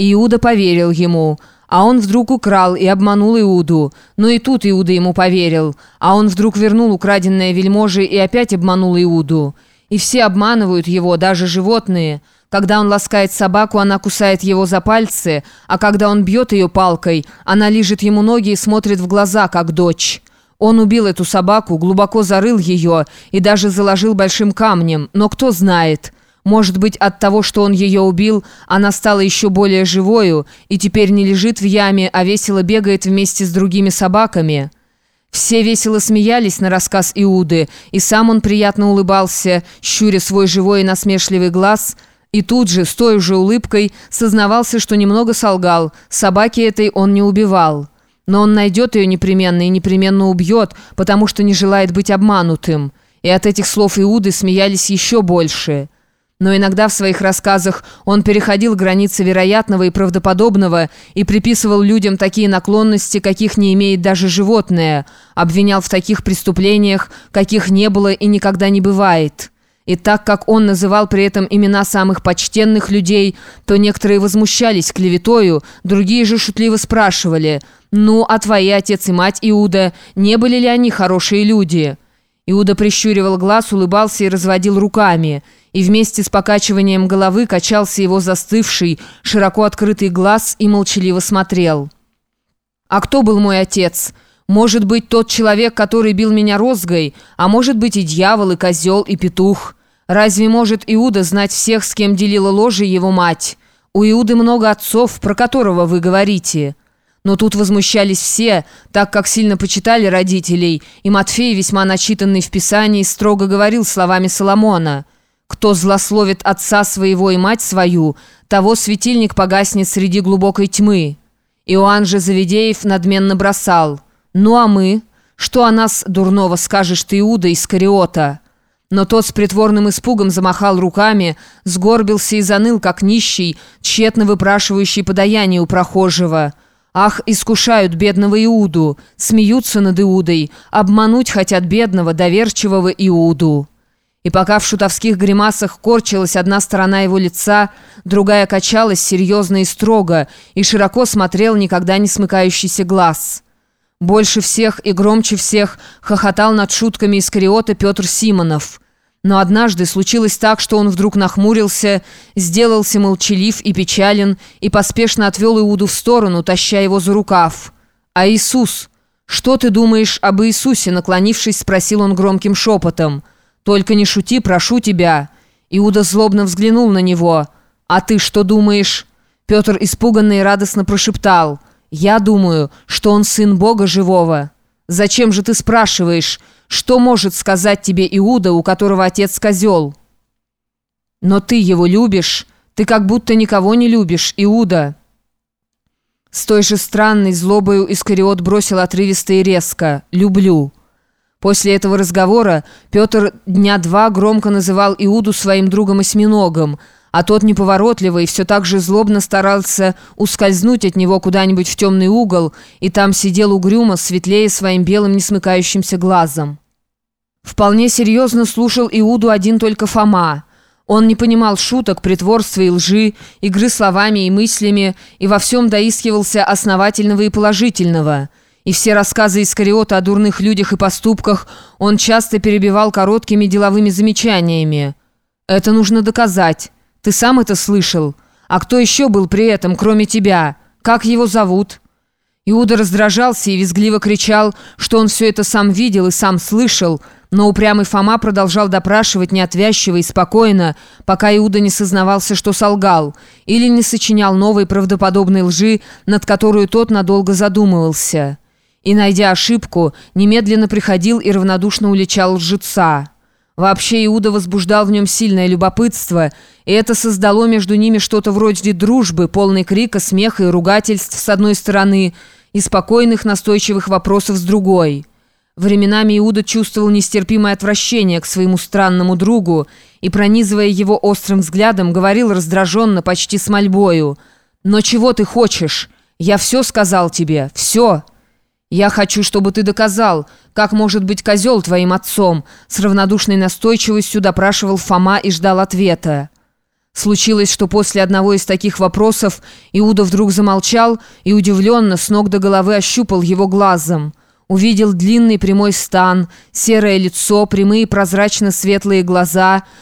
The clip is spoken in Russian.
Иуда поверил ему. А он вдруг украл и обманул Иуду. Но и тут Иуда ему поверил. А он вдруг вернул украденное вельможи и опять обманул Иуду. И все обманывают его, даже животные. Когда он ласкает собаку, она кусает его за пальцы, а когда он бьет ее палкой, она лижет ему ноги и смотрит в глаза, как дочь. Он убил эту собаку, глубоко зарыл ее и даже заложил большим камнем, но кто знает... Может быть, от того, что он ее убил, она стала еще более живою и теперь не лежит в яме, а весело бегает вместе с другими собаками. Все весело смеялись на рассказ Иуды, и сам он приятно улыбался, щуря свой живой и насмешливый глаз, и тут же, с той же улыбкой, сознавался, что немного солгал, собаки этой он не убивал. Но он найдет ее непременно и непременно убьет, потому что не желает быть обманутым. И от этих слов Иуды смеялись еще больше. Но иногда в своих рассказах он переходил границы вероятного и правдоподобного и приписывал людям такие наклонности, каких не имеет даже животное, обвинял в таких преступлениях, каких не было и никогда не бывает. И так как он называл при этом имена самых почтенных людей, то некоторые возмущались клеветою, другие же шутливо спрашивали «Ну, а твои отец и мать Иуда, не были ли они хорошие люди?» Иуда прищуривал глаз, улыбался и разводил руками. И вместе с покачиванием головы качался его застывший, широко открытый глаз и молчаливо смотрел. «А кто был мой отец? Может быть, тот человек, который бил меня розгой, а может быть и дьявол, и козел, и петух. Разве может Иуда знать всех, с кем делила ложе его мать? У Иуды много отцов, про которого вы говорите». Но тут возмущались все, так как сильно почитали родителей, и Матфей, весьма начитанный в Писании, строго говорил словами Соломона «Кто злословит отца своего и мать свою, того светильник погаснет среди глубокой тьмы». Иоанн же Завидеев надменно бросал «Ну а мы? Что о нас дурного скажешь ты, Иуда Искариота?» Но тот с притворным испугом замахал руками, сгорбился и заныл, как нищий, тщетно выпрашивающий подаяние у прохожего – Ах, искушают бедного Иуду, смеются над Иудой, обмануть хотят бедного, доверчивого Иуду. И пока в шутовских гримасах корчилась одна сторона его лица, другая качалась серьезно и строго, и широко смотрел никогда не смыкающийся глаз. Больше всех и громче всех хохотал над шутками Искариота Петр Симонов – но однажды случилось так, что он вдруг нахмурился, сделался молчалив и печален и поспешно отвел Иуду в сторону, таща его за рукав. «А Иисус? Что ты думаешь об Иисусе?» Наклонившись, спросил он громким шепотом. «Только не шути, прошу тебя». Иуда злобно взглянул на него. «А ты что думаешь?» Петр испуганно и радостно прошептал. «Я думаю, что он сын Бога живого». «Зачем же ты спрашиваешь?» Что может сказать тебе Иуда, у которого отец козел? Но ты его любишь. Ты как будто никого не любишь, Иуда. С той же странной злобою Искариот бросил отрывисто и резко «люблю». После этого разговора Петр дня два громко называл Иуду своим другом-осьминогом, а тот неповоротливый все так же злобно старался ускользнуть от него куда-нибудь в темный угол, и там сидел угрюмо, светлее своим белым несмыкающимся глазом. Вполне серьезно слушал Иуду один только Фома. Он не понимал шуток, притворства и лжи, игры словами и мыслями, и во всем доискивался основательного и положительного. И все рассказы Искариота о дурных людях и поступках он часто перебивал короткими деловыми замечаниями. «Это нужно доказать». Ты сам это слышал? А кто еще был при этом, кроме тебя? Как его зовут?» Иуда раздражался и визгливо кричал, что он все это сам видел и сам слышал, но упрямый Фома продолжал допрашивать неотвязчиво и спокойно, пока Иуда не сознавался, что солгал, или не сочинял новой правдоподобной лжи, над которую тот надолго задумывался. И, найдя ошибку, немедленно приходил и равнодушно уличал лжеца. Вообще Иуда возбуждал в нем сильное любопытство, и это создало между ними что-то вроде дружбы, полной крика, смеха и ругательств с одной стороны и спокойных настойчивых вопросов с другой. Временами Иуда чувствовал нестерпимое отвращение к своему странному другу и, пронизывая его острым взглядом, говорил раздраженно, почти с мольбою «Но чего ты хочешь? Я все сказал тебе, все!» «Я хочу, чтобы ты доказал, как может быть козел твоим отцом», с равнодушной настойчивостью допрашивал Фома и ждал ответа. Случилось, что после одного из таких вопросов Иуда вдруг замолчал и удивленно с ног до головы ощупал его глазом. Увидел длинный прямой стан, серое лицо, прямые прозрачно-светлые глаза,